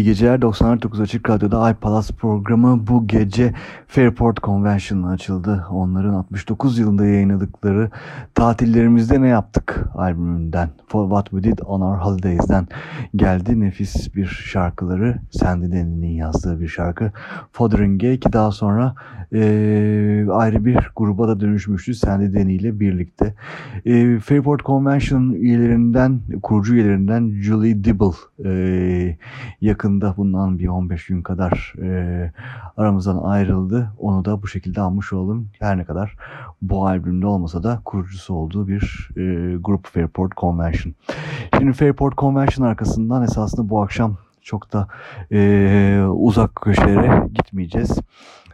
İyi geceler. 99 Açık Radyo'da Ay Palas programı bu gece Fairport Convention'la açıldı. Onların 69 yılında yayınladıkları Tatillerimizde Ne Yaptık albümünden For What We Did On Our Holidays'den geldi. Nefis bir şarkıları Sandy Denny'nin yazdığı bir şarkı. Fotheringay ki daha sonra e, ayrı bir gruba da dönüşmüştü Sandy Denny ile birlikte. E, Fairport Convention üyelerinden, kurucu üyelerinden Julie Dibble e, yakında bundan bir 15 gün kadar e, aramızdan ayrıldı. Onu da bu şekilde almış olalım. Her ne kadar bu albümde olmasa da kurucusu olduğu bir e, grup Fairport Convention. Şimdi Fairport Convention arkasından esasında bu akşam çok da e, uzak köşelere gitmeyeceğiz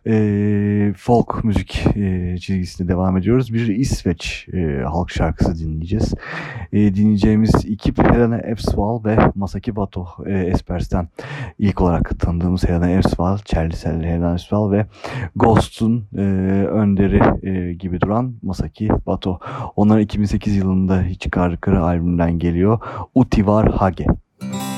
e, folk müzik e, çizgisine devam ediyoruz. Bir İsveç e, halk şarkısı dinleyeceğiz. E, dinleyeceğimiz ekip Helena Epsval ve Masaki Bato e, Espers'ten ilk olarak tanıdığımız Helena Epsval, Çerlisel Helena Epsval ve Ghost'un e, önderi e, gibi duran Masaki Bato. Onlar 2008 yılında çıkardıkları albümden geliyor. Utivar Hage. Müzik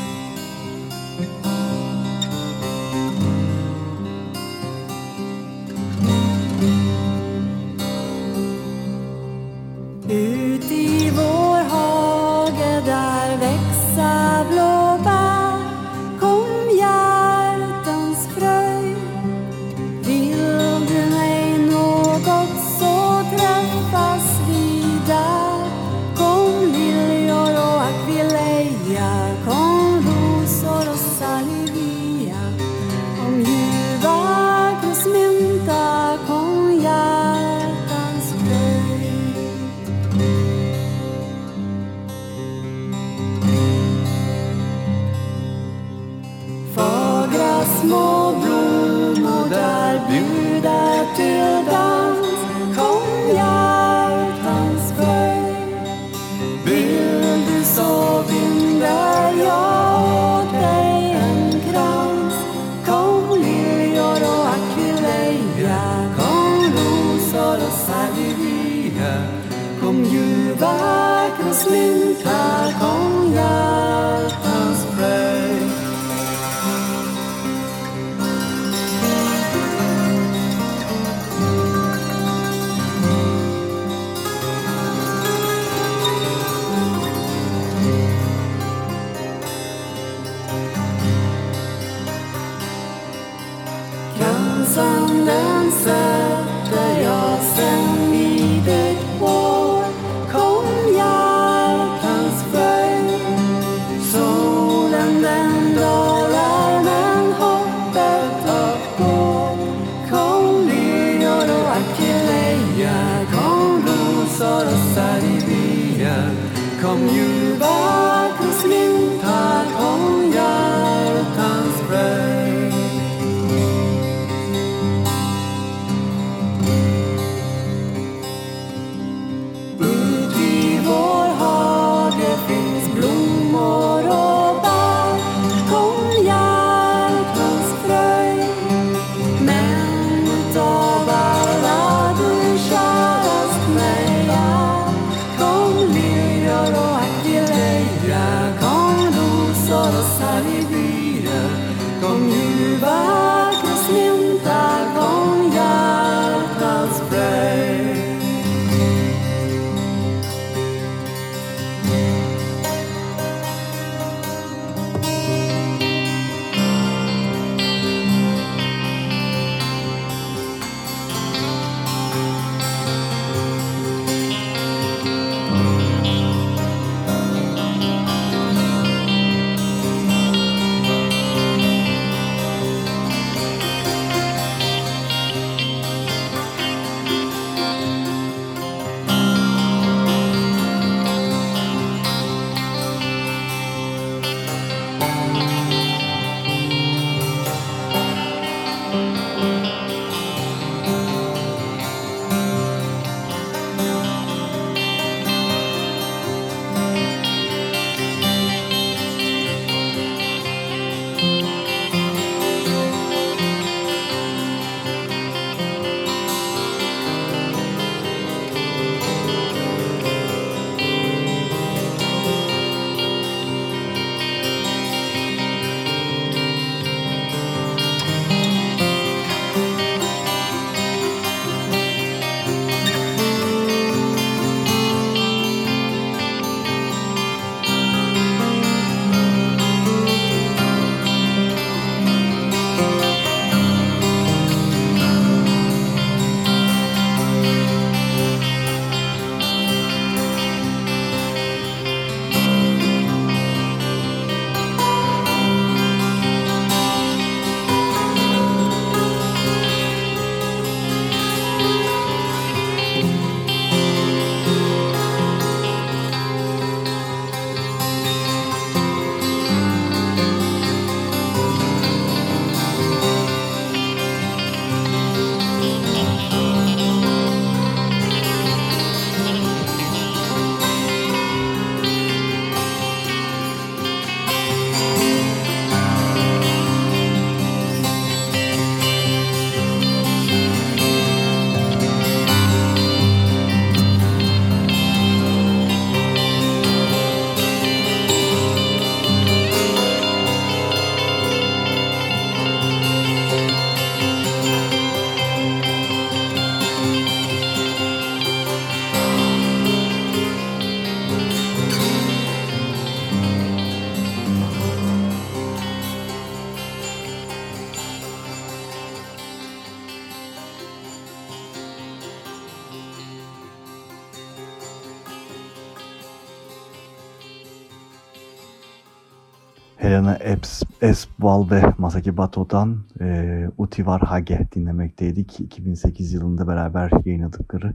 Espval ve Masaki Bato'dan e, Uti Var Hage dinlemekteydik. 2008 yılında beraber yayınladıkları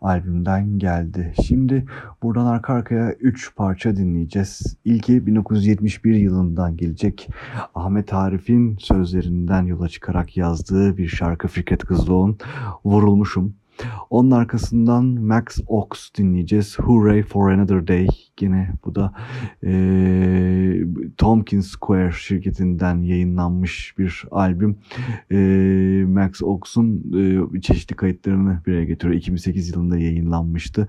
albümden geldi. Şimdi buradan arka arkaya 3 parça dinleyeceğiz. İlki 1971 yılından gelecek. Ahmet Arif'in sözlerinden yola çıkarak yazdığı bir şarkı Fikret Kızılok'un Vurulmuşum. Onun arkasından Max Ox dinleyeceğiz. Hooray for Another Day. Yine bu da e, Tompkins Square şirketinden yayınlanmış bir albüm. E, Max Ox'un e, çeşitli kayıtlarını bir araya getiriyor. 2008 yılında yayınlanmıştı.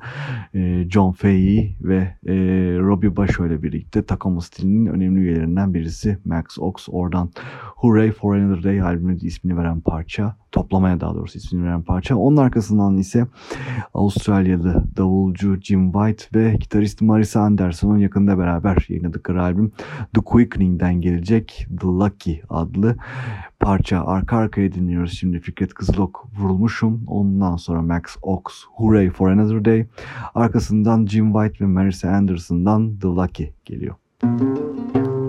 E, John Fahey ve e, Robbie Basho ile birlikte Tacoma stilinin önemli üyelerinden birisi Max Ox. Oradan Hooray for Another Day albümünün ismini veren parça. Toplamaya daha doğrusu ismini veren parça. Onun arkasından ise Avustralyalı davulcu Jim White ve gitarist Marisa Anderson'un yakında beraber yayınladıkları albüm The Quickening'den gelecek The Lucky adlı parça. Arka arkaya dinliyoruz şimdi Fikret Kızılok Vurulmuşum. Ondan sonra Max Ox Hooray for Another Day. Arkasından Jim White ve Marisa Anderson'dan The Lucky geliyor. Müzik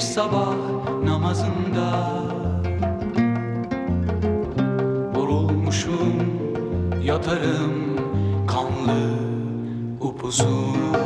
sabah namazında. Vurulmuşum yatarım kanlı upuzun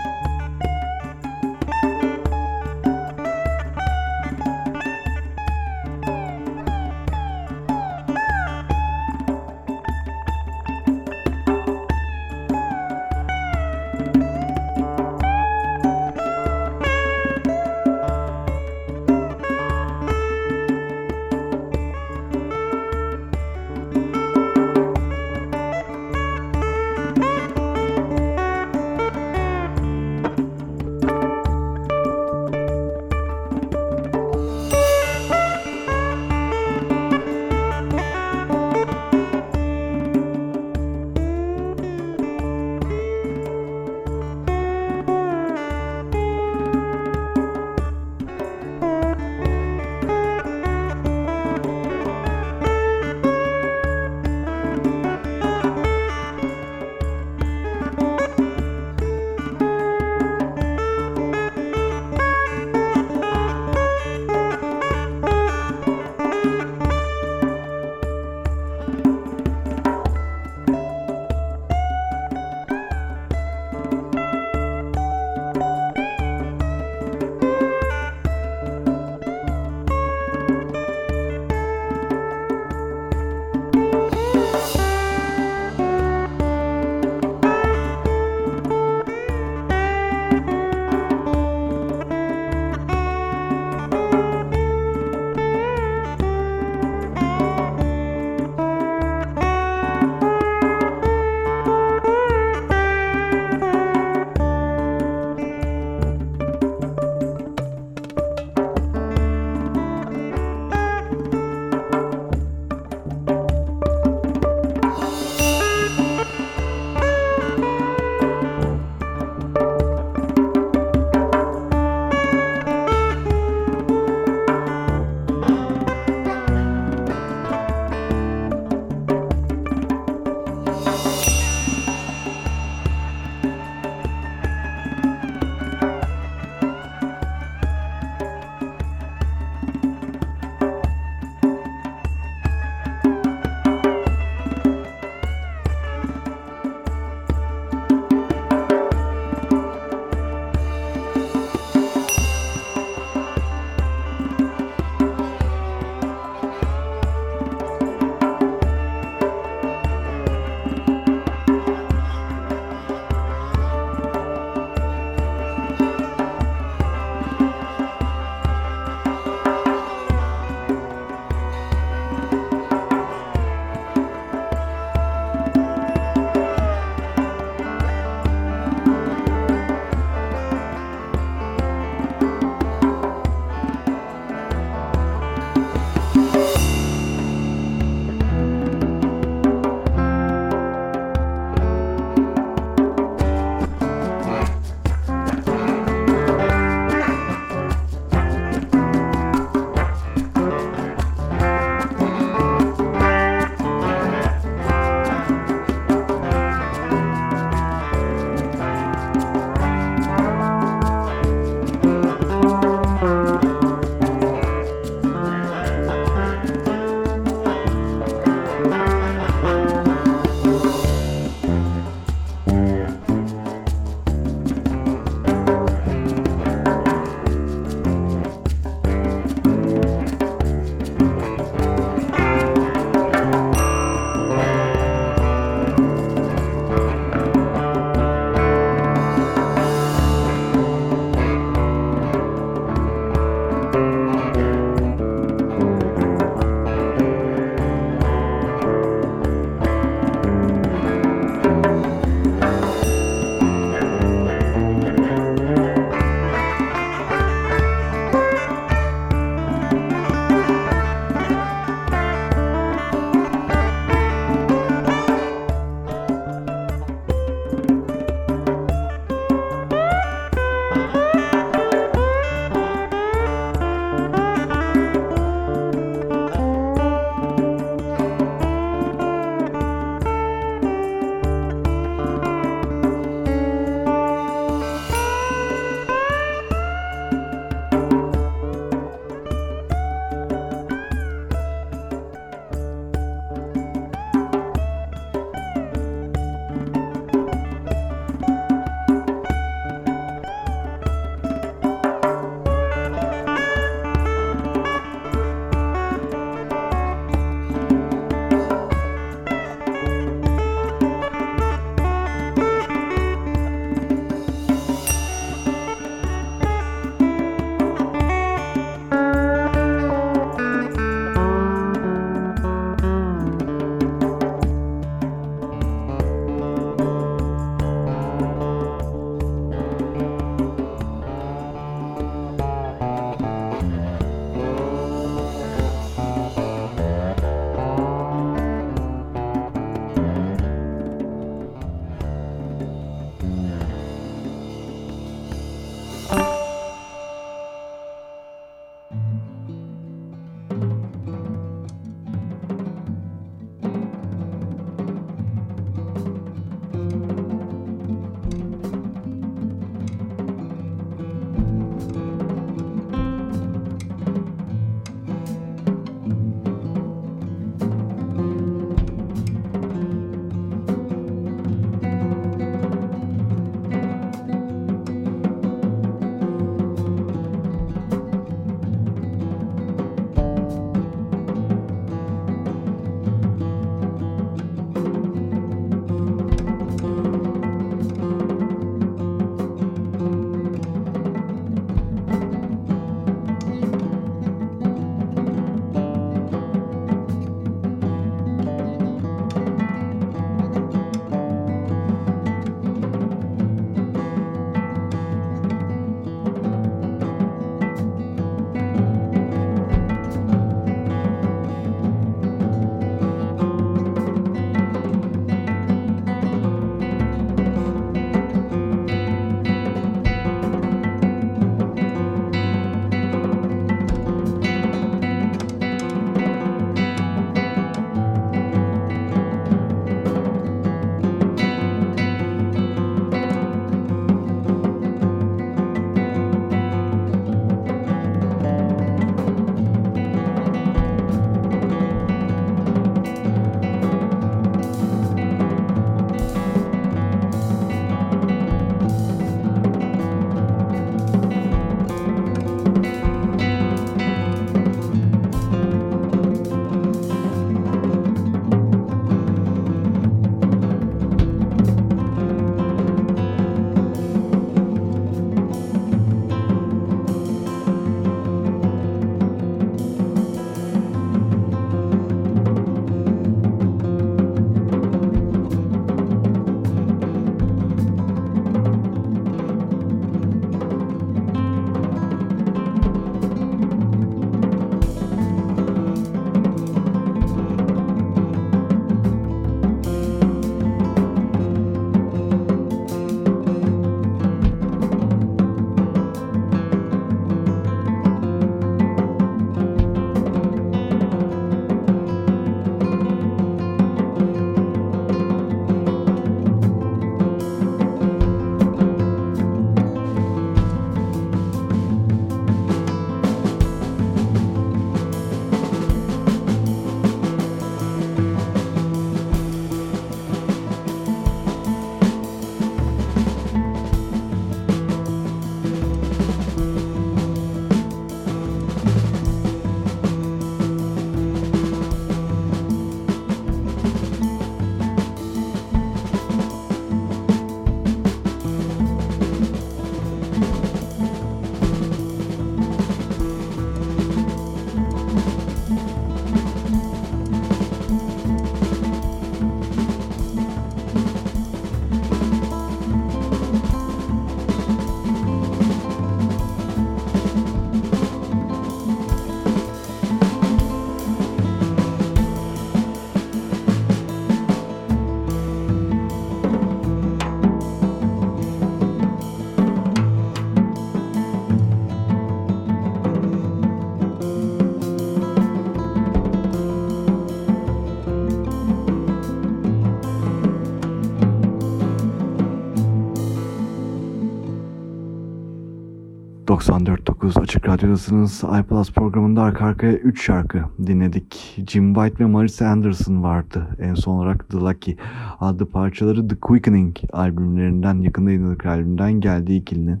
94.9 Açık Radyo'dasınız. iPlus programında arka arkaya 3 şarkı dinledik. Jim White ve Marisa Anderson vardı. En son olarak The Lucky adlı parçaları The Quickening albümlerinden, yakında yayınladık albümden geldi ikilinin.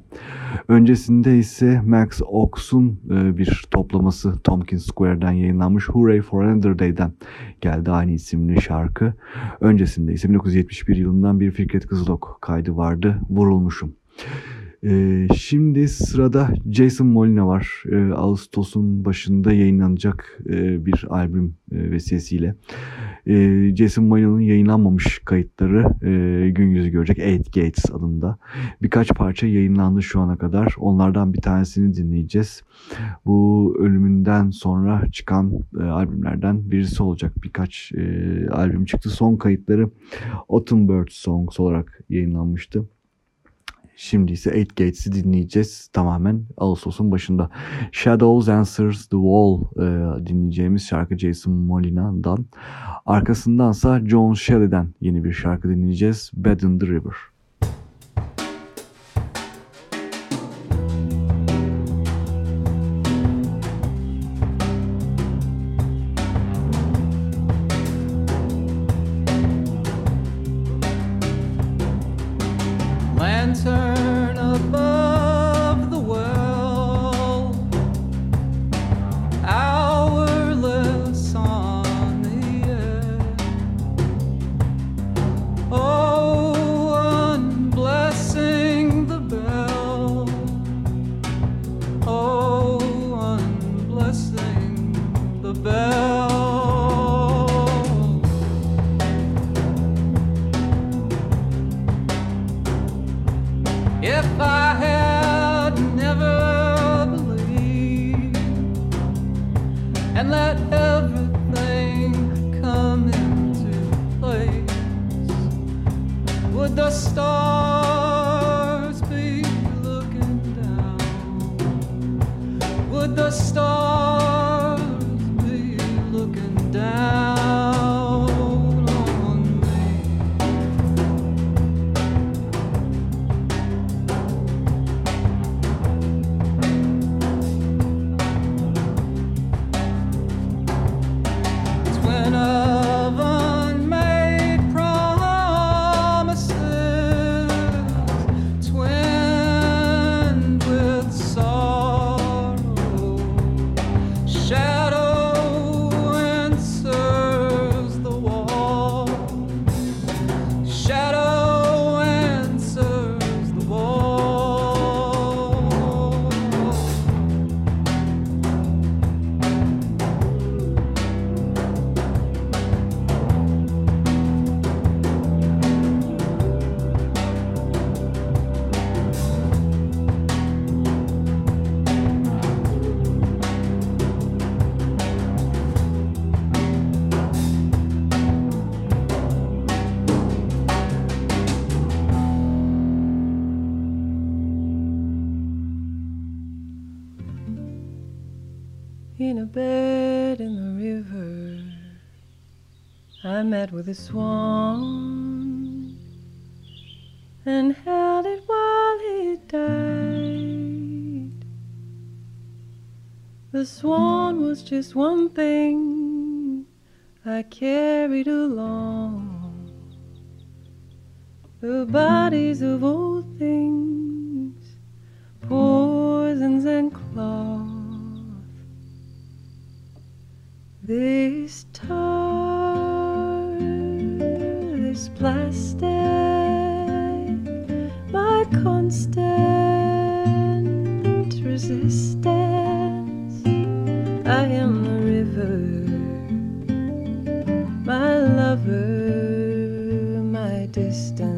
Öncesinde ise Max Ox'un e, bir toplaması Tompkins Square'den yayınlanmış Hooray for Another Day'den geldi aynı isimli şarkı. Öncesinde ise 1971 yılından bir Fikret Kızılok kaydı vardı. Vurulmuşum. Ee, şimdi sırada Jason Molina var. Ee, Ağustos'un başında yayınlanacak e, bir albüm e, vesilesiyle. Ee, Jason Molina'nın yayınlanmamış kayıtları e, gün yüzü görecek. Eight Gates adında. Birkaç parça yayınlandı şu ana kadar. Onlardan bir tanesini dinleyeceğiz. Bu ölümünden sonra çıkan e, albümlerden birisi olacak. Birkaç albüm çıktı. Son kayıtları Autumn Bird Songs olarak yayınlanmıştı. Şimdi ise Eight Gates'i dinleyeceğiz tamamen Ağustos'un başında. Shadows Answers the Wall e, dinleyeceğimiz şarkı Jason Molina'dan. Arkasındansa John Shelley'den yeni bir şarkı dinleyeceğiz. Bed in the River. I met with a swan and held it while it died. The swan was just one thing I carried along. The bodies of old things, poisons and cloth. This this plastic, my constant resistance. I am the river, my lover, my distance.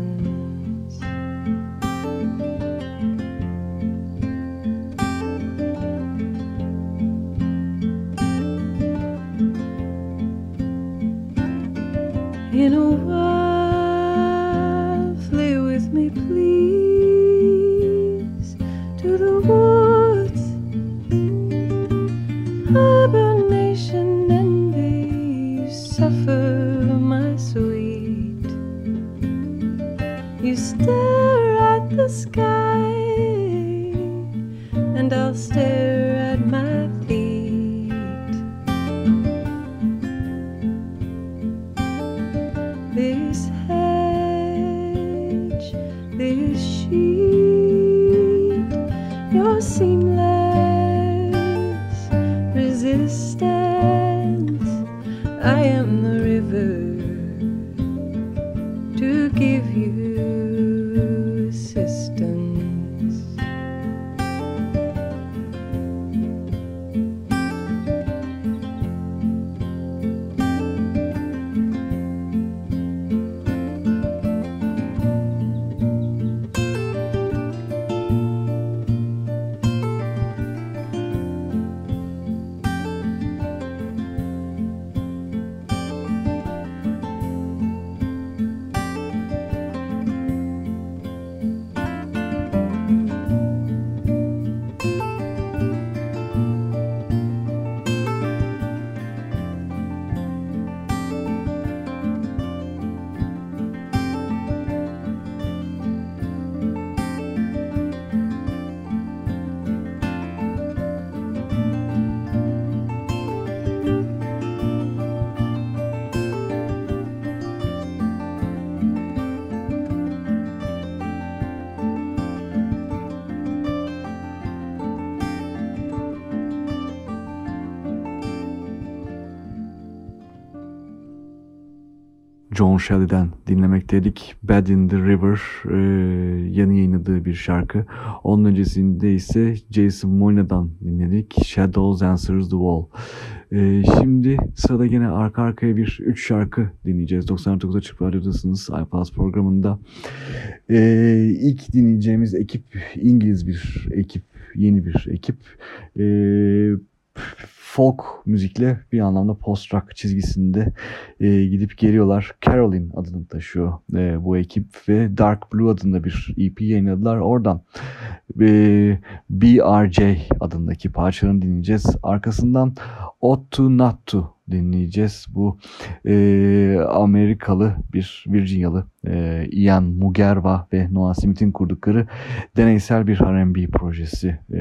stare at the sky and I'll stay. Shelley'den dinlemekteydik. Bad in the River e, yeni yayınladığı bir şarkı. Onun öncesinde ise Jason Moyna'dan dinledik. Shadows Answers the Wall. E, şimdi sırada gene arka arkaya bir üç şarkı dinleyeceğiz. 99 Açık Radyo'dasınız iPlus programında. E, ilk dinleyeceğimiz ekip İngiliz bir ekip, yeni bir ekip. E, folk müzikle bir anlamda post-rock çizgisinde e, gidip geliyorlar. Caroline adını taşıyor e, bu ekip ve Dark Blue adında bir EP yayınladılar. Oradan e, BRJ adındaki parçalarını dinleyeceğiz. Arkasından Ought to Not to dinleyeceğiz. Bu e, Amerikalı bir Virginialı e, Ian Mugerva ve Noah Smith'in kurdukları deneysel bir R&B projesi. E,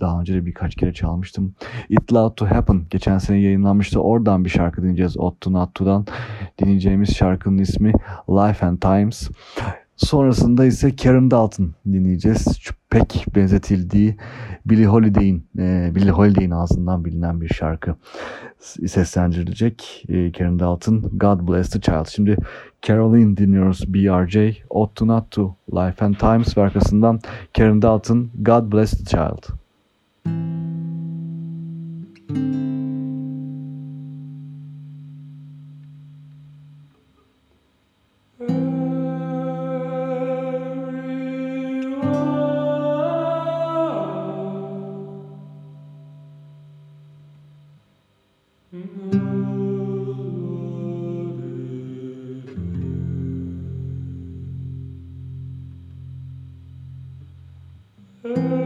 daha önce de birkaç kere çalmıştım. It Loud to Happen geçen sene yayınlanmıştı. Oradan bir şarkı dinleyeceğiz. Ought to Not to'dan dinleyeceğimiz şarkının ismi Life and Times. Sonrasında ise Karen Dalton dinleyeceğiz. Pek benzetildiği Billie Holiday'in e, Billie Holiday'in ağzından bilinen bir şarkı seslendirilecek. E, Karen Dalton God Bless the Child. Şimdi Caroline dinliyoruz BRJ Ought to Not to Life and Times arkasından Karen Dalton God Bless the Child. Mm-hmm.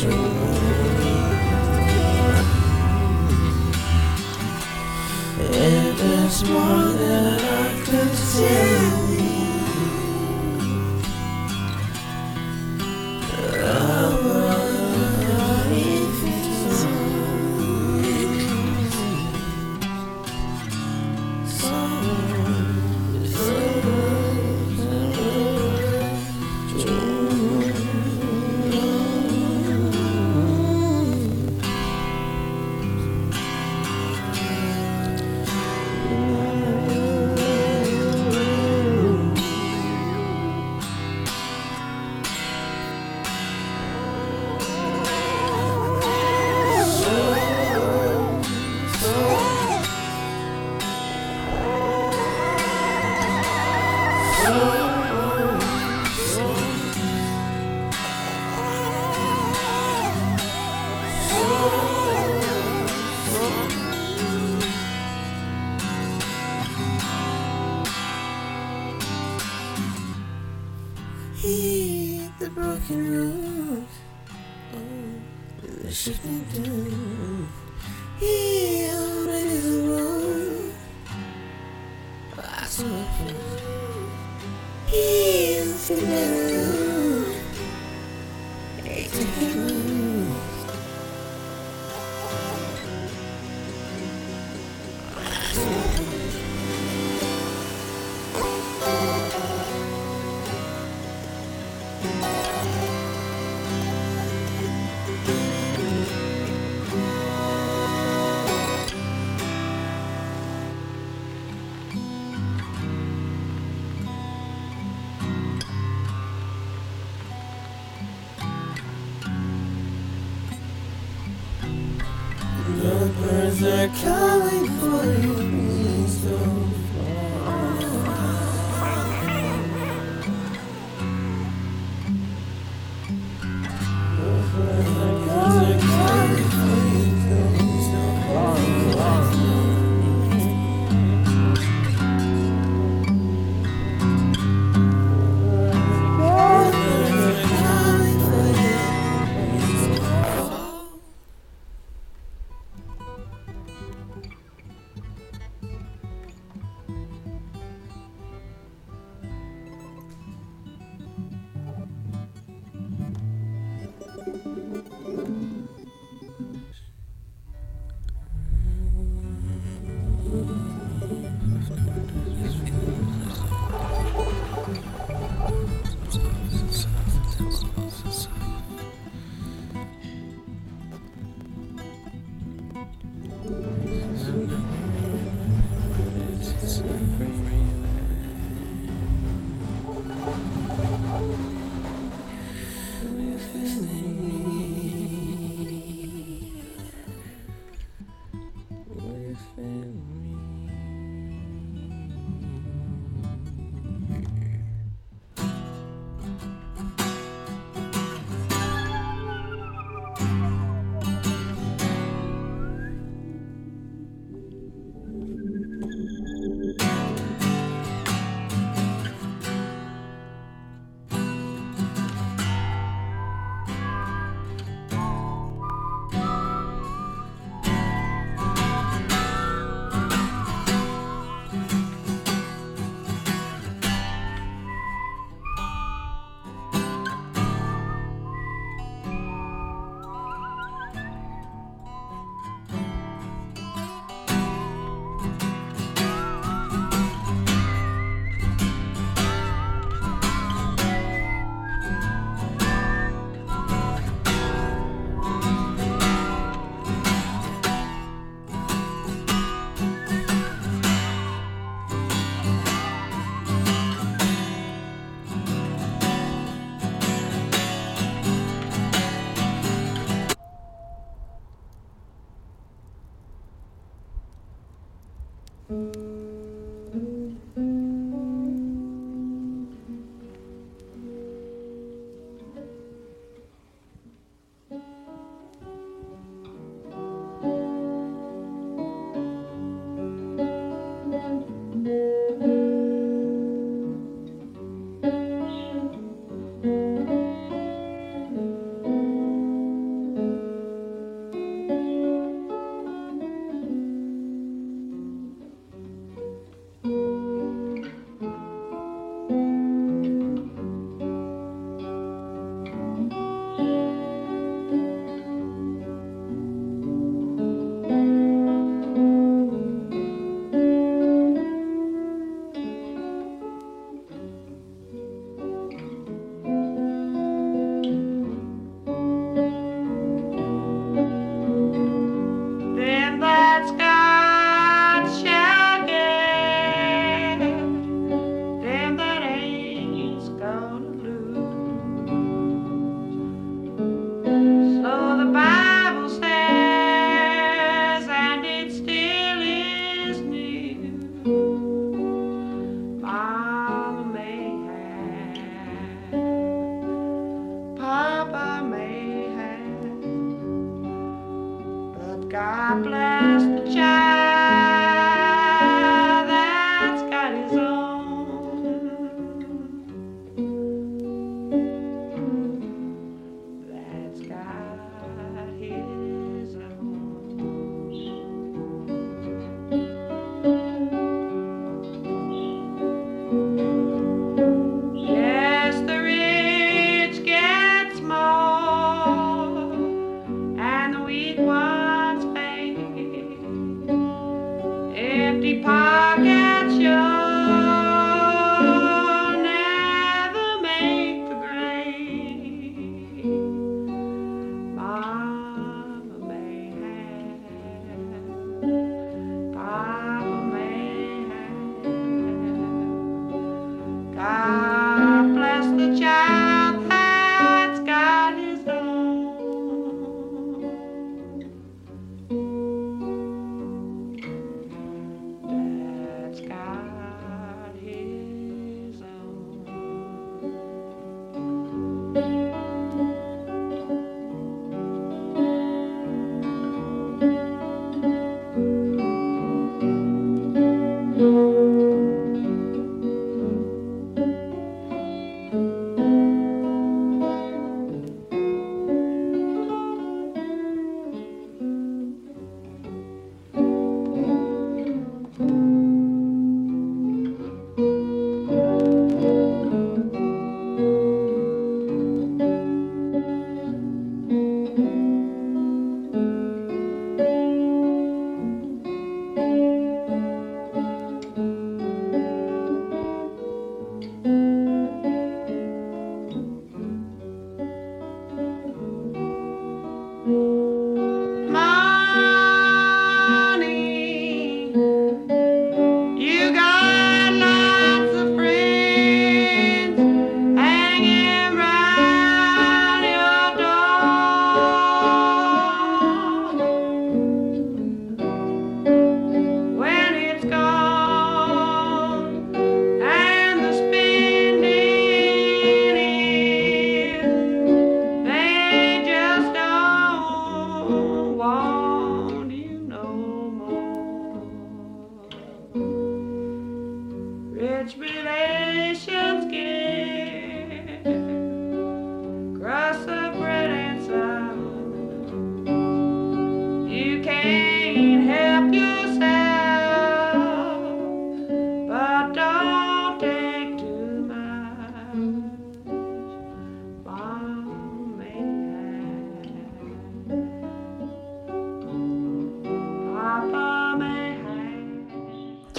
true.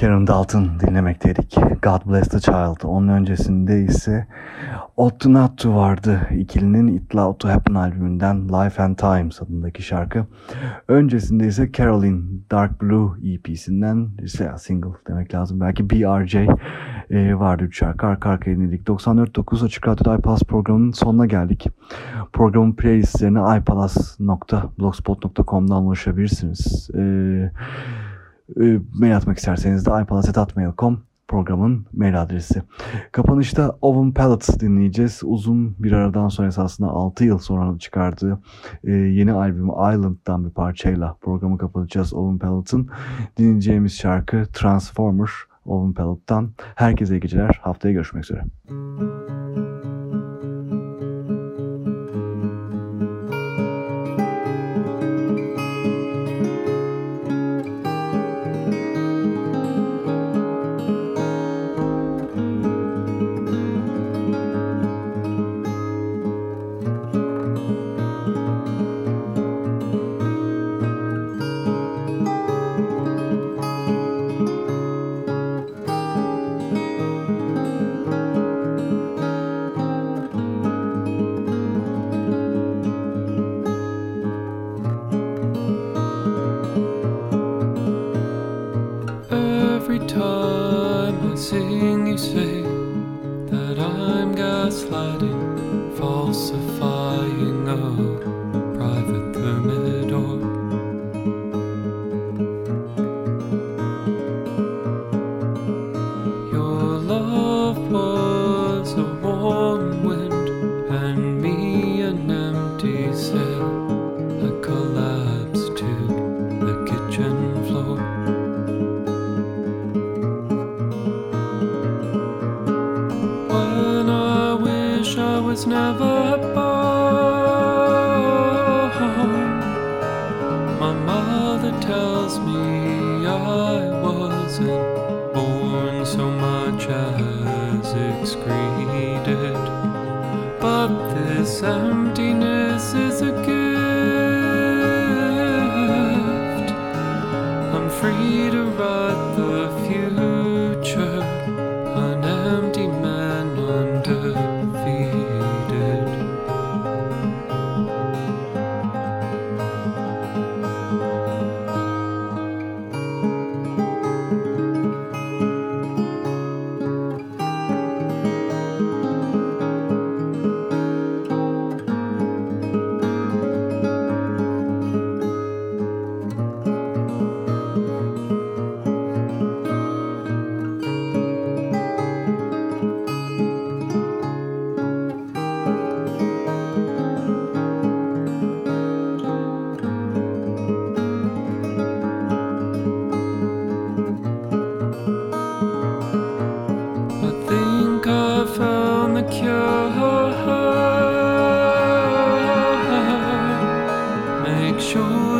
Karen Dalton dinlemekteydik. God Bless the Child. Onun öncesinde ise Ought Not To vardı. İkilinin It Loud To Happen albümünden Life and Times adındaki şarkı. Öncesinde ise Caroline Dark Blue EP'sinden ise single demek lazım. Belki BRJ e, vardı üç şarkı arka arkaya dinledik. 94.9 Açık Radyo'da iPalas programının sonuna geldik. Programın playlistlerine ipalas.blogspot.com'dan ulaşabilirsiniz. Eee e, mail atmak isterseniz de iPalacetatmail.com programın mail adresi. Kapanışta Oven Palettes dinleyeceğiz. Uzun bir aradan sonra esasında 6 yıl sonra çıkardığı e, yeni albümü Island'dan bir parçayla programı kapatacağız. Oven Pallette'ın dinleyeceğimiz şarkı Transformer Oven Pallette'dan. Herkese iyi geceler. Haftaya görüşmek üzere. Every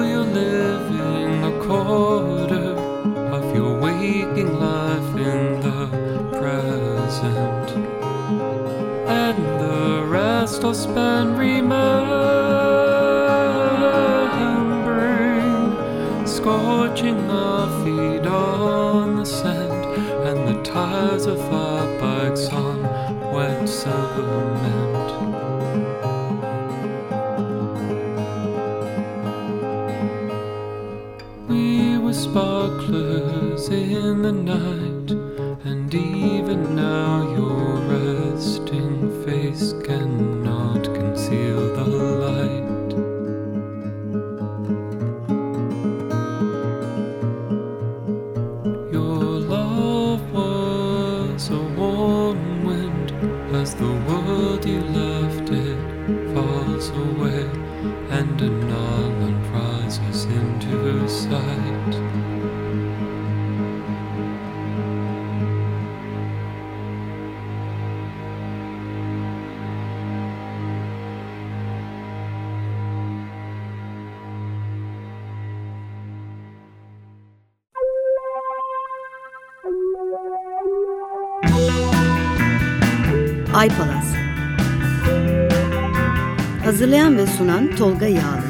you're living a quarter of your waking life in the present, and the rest I'll spend remembering, scorching our feet on the sand and the tires of our bikes on wet cement. In the night, 首歌一样。